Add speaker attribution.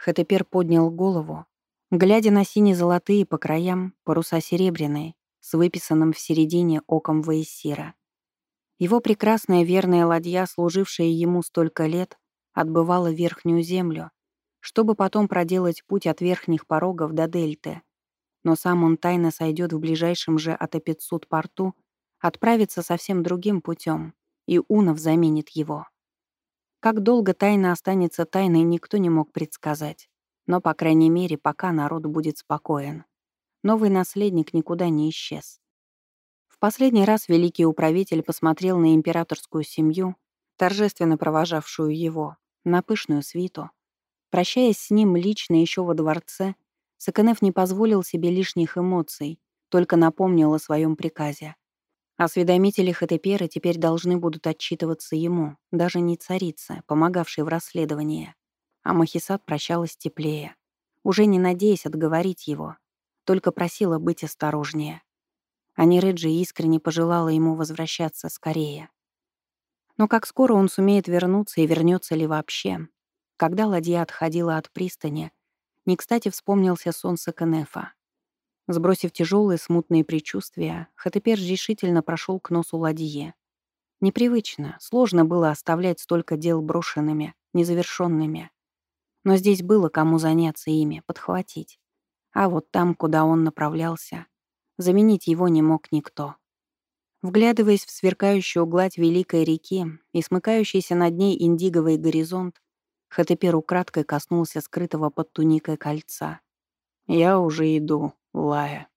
Speaker 1: Хатепер поднял голову, глядя на сине-золотые по краям паруса серебряные, с выписанным в середине оком Ваесира. Его прекрасная верная ладья, служившая ему столько лет, отбывала верхнюю землю, чтобы потом проделать путь от верхних порогов до дельты. Но сам он тайно сойдет в ближайшем же Атапецут порту, отправится совсем другим путем, и Унов заменит его. Как долго тайна останется тайной, никто не мог предсказать. Но, по крайней мере, пока народ будет спокоен. Новый наследник никуда не исчез. В последний раз великий управитель посмотрел на императорскую семью, торжественно провожавшую его, на пышную свиту. Прощаясь с ним лично еще во дворце, Саканеф не позволил себе лишних эмоций, только напомнил о своем приказе. Осведомители Хатепера теперь должны будут отчитываться ему, даже не царица, помогавшей в расследовании. А Махисат прощалась теплее, уже не надеясь отговорить его, только просила быть осторожнее. А Нереджи искренне пожелала ему возвращаться скорее. Но как скоро он сумеет вернуться и вернется ли вообще? Когда ладья отходила от пристани, не кстати вспомнился сон Саканефа. Сбросив тяжелые смутные предчувствия, Хатепер решительно прошел к носу ладье. Непривычно, сложно было оставлять столько дел брошенными, незавершенными. Но здесь было кому заняться ими, подхватить. А вот там, куда он направлялся, заменить его не мог никто. Вглядываясь в сверкающую гладь великой реки и смыкающийся над ней индиговый горизонт, Хатепер украдкой коснулся скрытого под туникой кольца. «Я уже иду», Лая.